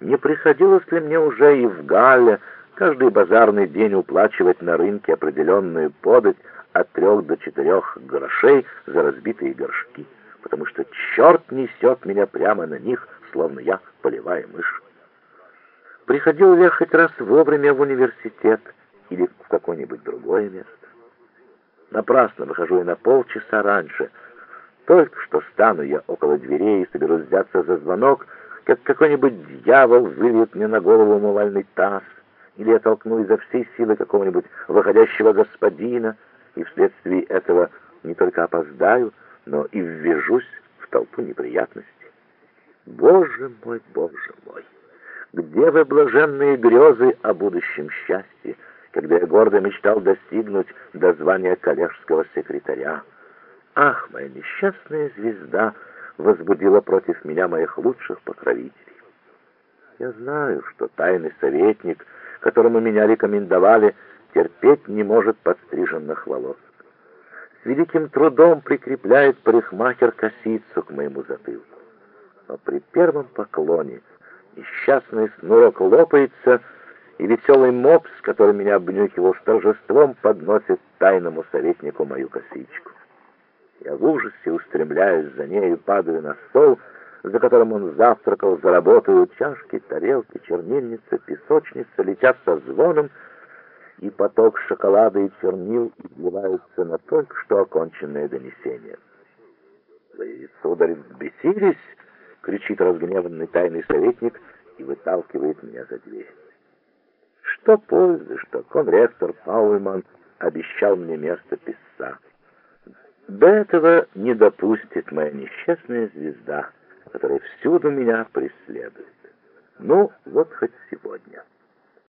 Не приходилось ли мне уже и в Галле каждый базарный день уплачивать на рынке определенную подать от трех до четырех грошей за разбитые горшки, потому что черт несет меня прямо на них, словно я полевая мышь. Приходил ли я хоть раз вовремя в университет или в какое-нибудь другое место? Напрасно выхожу я на полчаса раньше. Только что стану я около дверей и соберусь взяться за звонок, как какой-нибудь дьявол выльет мне на голову умывальный таз, или я толкну изо всей силы какого-нибудь выходящего господина, и вследствие этого не только опоздаю, но и ввяжусь в толпу неприятностей. Боже мой, Боже мой! Где вы, блаженные грезы о будущем счастье, когда я гордо мечтал достигнуть до звания коллежского секретаря? Ах, моя несчастная звезда возбудила против меня моих лучших покровителей. Я знаю, что тайный советник, которому меня рекомендовали, терпеть не может подстриженных волос. С великим трудом прикрепляет парикмахер косицу к моему затылку. Но при первом поклоне несчастный снурок лопается, и веселый мопс, который меня обнюхивал с торжеством, подносит тайному советнику мою косичку. Я в ужасе устремляюсь за ней и падаю на стол, за которым он завтракал, за работаю, чашки, тарелки, чернильницы, песочница летят со звоном, и поток шоколада и чернил изливаются на только что оконченное донесение. «Вы, сударь, взбесились?» — кричит разгневанный тайный советник и выталкивает меня за дверь. Что пользы, что конректор Паульман обещал мне место писца. До этого не допустит моя несчастная звезда, которая всюду меня преследует. Ну, вот хоть сегодня.